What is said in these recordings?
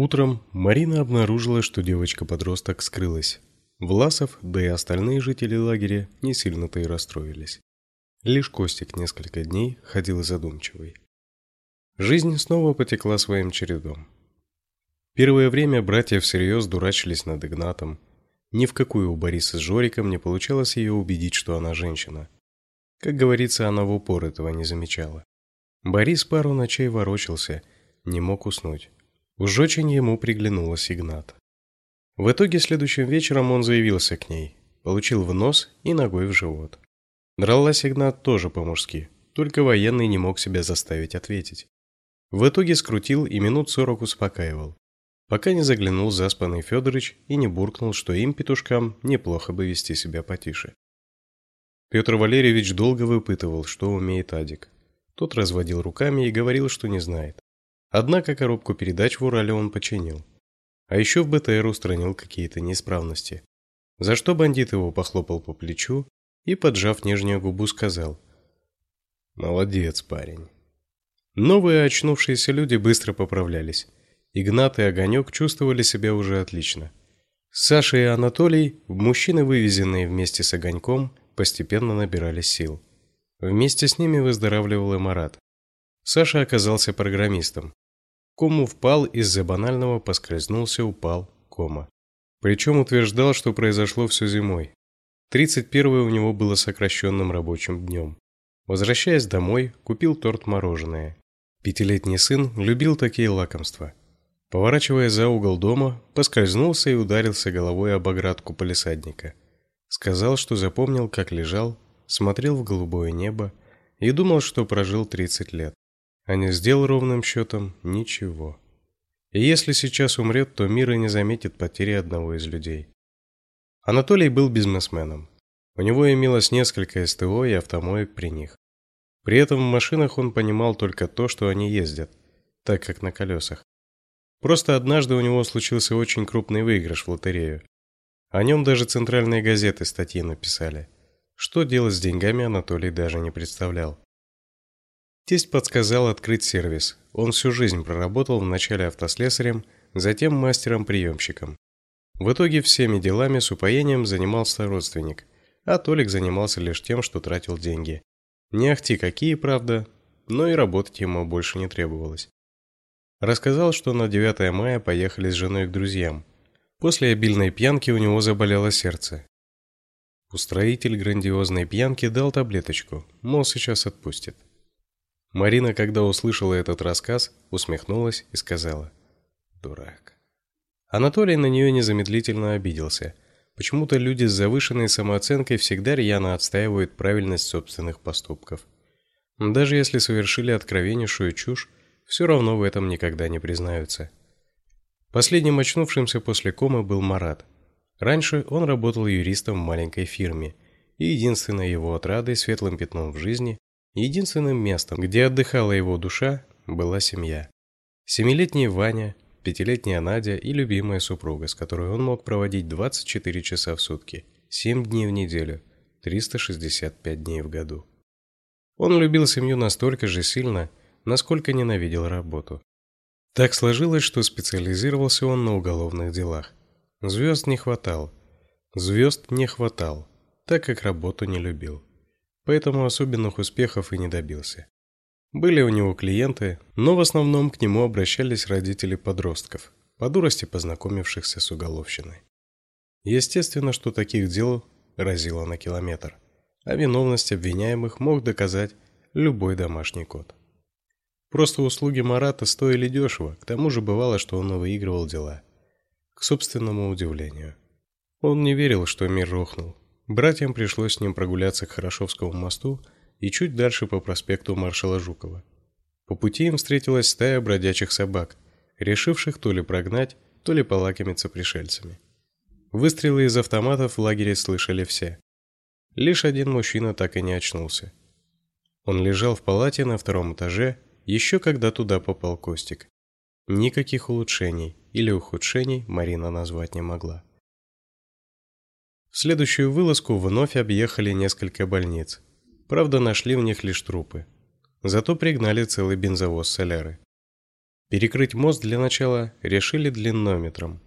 Утром Марина обнаружила, что девочка-подросток скрылась. Власов, да и остальные жители лагеря не сильно-то и расстроились. Лишь Костик несколько дней ходил задумчивый. Жизнь снова потекла своим чередом. Первое время братья всерьез дурачились над Игнатом. Ни в какую у Бориса с Жориком не получалось ее убедить, что она женщина. Как говорится, она в упор этого не замечала. Борис пару ночей ворочался, не мог уснуть. Уж очень ему приглянулась Игната. В итоге следующим вечером он заявился к ней, получил в нос и ногой в живот. Дралась Игнат тоже по-мужски, только военный не мог себя заставить ответить. В итоге скрутил и минут сорок успокаивал, пока не заглянул заспанный Федорович и не буркнул, что им, петушкам, неплохо бы вести себя потише. Петр Валерьевич долго выпытывал, что умеет Адик. Тот разводил руками и говорил, что не знает. Однако коробку передач в Урале он починил. А еще в БТР устранил какие-то неисправности. За что бандит его похлопал по плечу и, поджав нижнюю губу, сказал: "Молодец, парень". Новые очнувшиеся люди быстро поправлялись. Игнат и Огонек чувствовали себя уже отлично. Саша и Анатолий, мужчины, вывезенные вместе с Огоньком, постепенно набирали сил. Вместе с ними выздоравливал и Марат. Саша оказался программистом. Кому впал из-за банального поскользнулся, упал, кома. Причем утверждал, что произошло все зимой. 31 у него было сокращенным рабочим днем. Возвращаясь домой, купил торт-мороженое. Пятилетний сын любил такие лакомства. Поворачивая за угол дома, поскользнулся и ударился головой об оградку полисадника. Сказал, что запомнил, как лежал, смотрел в голубое небо и думал, что прожил 30 лет а не сделал ровным счетом ничего. И если сейчас умрет, то мир и не заметит потери одного из людей. Анатолий был бизнесменом. У него имелось несколько СТО и автомоек при них. При этом в машинах он понимал только то, что они ездят, так как на колесах. Просто однажды у него случился очень крупный выигрыш в лотерею. О нем даже центральные газеты статьи написали. Что делать с деньгами Анатолий даже не представлял. Тесть подсказал открыть сервис. Он всю жизнь проработал вначале автослесарем, затем мастером-приемщиком. В итоге всеми делами с упоением занимался родственник, а Толик занимался лишь тем, что тратил деньги. Не ахти какие, правда, но и работать ему больше не требовалось. Рассказал, что на 9 мая поехали с женой к друзьям. После обильной пьянки у него заболело сердце. Устроитель грандиозной пьянки дал таблеточку, мол, сейчас отпустит. Марина, когда услышала этот рассказ, усмехнулась и сказала: "Дурак". Анатолий на нее незамедлительно обиделся. Почему-то люди с завышенной самооценкой всегда рьяно отстаивают правильность собственных поступков. Даже если совершили откровеннейшую чушь, все равно в этом никогда не признаются. Последним очнувшимся после комы был Марат. Раньше он работал юристом в маленькой фирме, и единственной его отрадой, светлым пятном в жизни Единственным местом, где отдыхала его душа, была семья. Семилетний Ваня, пятилетняя Надя и любимая супруга, с которой он мог проводить 24 часа в сутки, 7 дней в неделю, 365 дней в году. Он любил семью настолько же сильно, насколько ненавидел работу. Так сложилось, что специализировался он на уголовных делах. Звезд не хватало. Звезд не хватало, так как работу не любил поэтому особенных успехов и не добился. Были у него клиенты, но в основном к нему обращались родители подростков, по дурости познакомившихся с уголовщиной. Естественно, что таких дел разило на километр, а виновность обвиняемых мог доказать любой домашний кот. Просто услуги Марата стоили дешево, к тому же бывало, что он выигрывал дела. К собственному удивлению. Он не верил, что мир рухнул, Братьям пришлось с ним прогуляться к Хорошевскому мосту и чуть дальше по проспекту Маршала Жукова. По пути им встретилась стая бродячих собак, решивших то ли прогнать, то ли полакомиться пришельцами. Выстрелы из автоматов в лагере слышали все. Лишь один мужчина так и не очнулся. Он лежал в палате на втором этаже, еще когда туда попал Костик. Никаких улучшений или ухудшений Марина назвать не могла. В следующую вылазку вновь объехали несколько больниц. Правда, нашли в них лишь трупы. Зато пригнали целый бензовоз соляры. Перекрыть мост для начала решили длиннометром.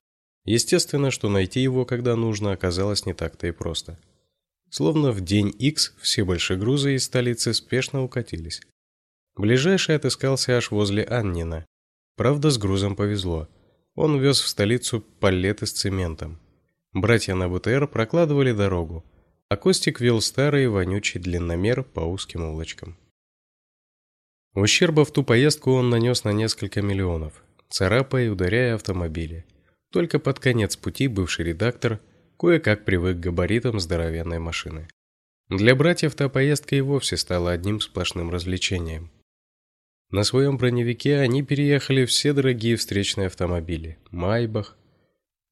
Естественно, что найти его, когда нужно, оказалось не так-то и просто. Словно в день X все большегрузы из столицы спешно укатились. Ближайший отыскался аж возле Аннина. Правда, с грузом повезло. Он вез в столицу палеты с цементом. Братья на БТР прокладывали дорогу, а Костик вел старый вонючий длинномер по узким улочкам. Ущерба в ту поездку он нанес на несколько миллионов, царапая и ударяя автомобили. Только под конец пути бывший редактор кое-как привык к габаритам здоровенной машины. Для братьев та поездка и вовсе стала одним сплошным развлечением. На своем броневике они переехали все дорогие встречные автомобили: Майбах,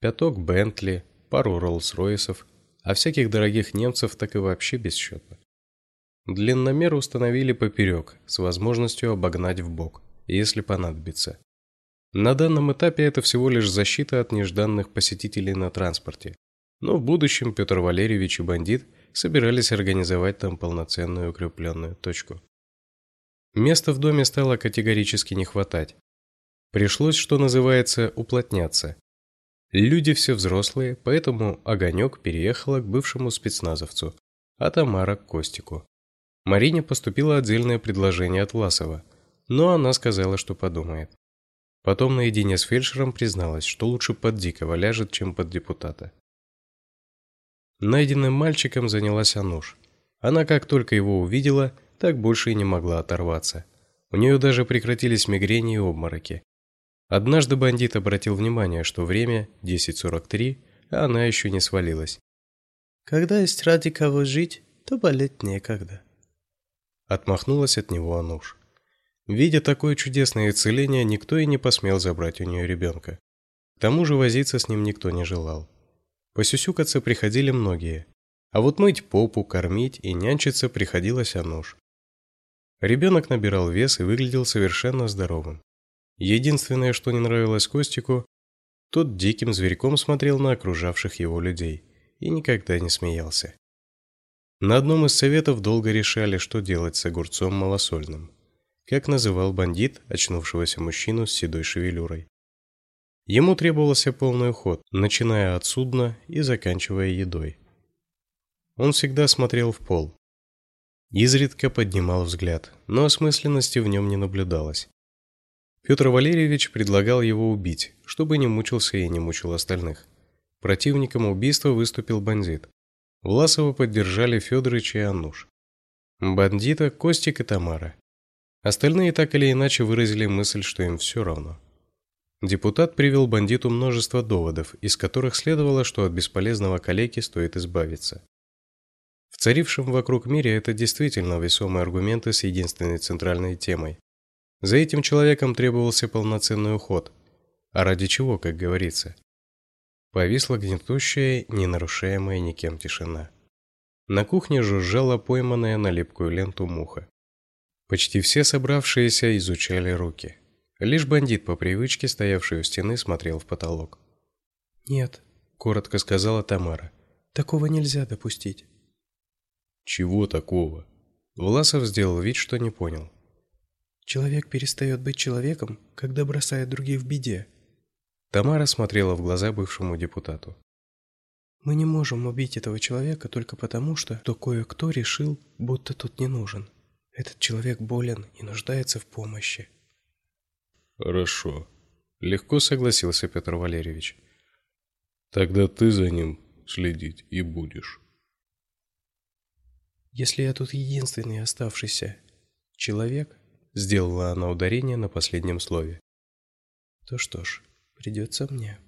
пяток Бентли, пару Роллс-Ройсов, а всяких дорогих немцев так и вообще без счета. Длинномер установили поперек, с возможностью обогнать в бок, если понадобится. На данном этапе это всего лишь защита от нежданных посетителей на транспорте. Но в будущем Петр Валерьевич и бандит собирались организовать там полноценную укрепленную точку. Места в доме стало категорически не хватать. Пришлось, что называется, уплотняться. Люди все взрослые, поэтому Огонек переехала к бывшему спецназовцу, а Тамара к Костику. Марине поступило отдельное предложение от Власова, но она сказала, что подумает. Потом наедине с фельдшером призналась, что лучше под Дикого ляжет, чем под депутата. Найденным мальчиком занялась Ануш. Она как только его увидела, так больше и не могла оторваться. У нее даже прекратились мигрени и обмороки. Однажды бандит обратил внимание, что время 10:43, а она еще не свалилась. Когда есть ради кого жить, то болеть некогда. Отмахнулась от него Ануш. Видя такое чудесное исцеление, никто и не посмел забрать у нее ребенка. К тому же возиться с ним никто не желал. Посюсюкаться приходили многие, а вот мыть попу, кормить и нянчиться приходилось Ануш. Ребенок набирал вес и выглядел совершенно здоровым. Единственное, что не нравилось Костику, тот диким зверьком смотрел на окружавших его людей и никогда не смеялся. На одном из советов долго решали, что делать с огурцом малосольным как называл бандит очнувшегося мужчину с седой шевелюрой. Ему требовался полный уход, начиная от судна и заканчивая едой. Он всегда смотрел в пол. Изредка поднимал взгляд, но осмысленности в нем не наблюдалось. Петр Валерьевич предлагал его убить, чтобы не мучился и не мучил остальных. Противником убийства выступил бандит. Власова поддержали Федорович и Аннуш. Бандита Костик и Тамара. Остальные так или иначе выразили мысль, что им все равно. Депутат привел бандиту множество доводов, из которых следовало, что от бесполезного калеки стоит избавиться. В царившем вокруг мире это действительно весомые аргументы с единственной центральной темой. За этим человеком требовался полноценный уход. А ради чего, как говорится? Повисла гнетущая, не нарушаемая никем тишина. На кухне жужжала пойманная на липкую ленту муха. Почти все собравшиеся изучали руки. Лишь бандит по привычке, стоявший у стены, смотрел в потолок. "Нет", коротко сказала Тамара. "Такого нельзя допустить". "Чего такого?" Власов сделал вид, что не понял. Человек перестает быть человеком, когда бросает других в беде. Тамара смотрела в глаза бывшему депутату. Мы не можем убить этого человека только потому, что то кое-кто решил, будто тут не нужен. Этот человек болен и нуждается в помощи. Хорошо, легко согласился Петр Валерьевич. Тогда ты за ним следить и будешь. Если я тут единственный оставшийся человек, сделала она ударение на последнем слове. То что ж, придется мне.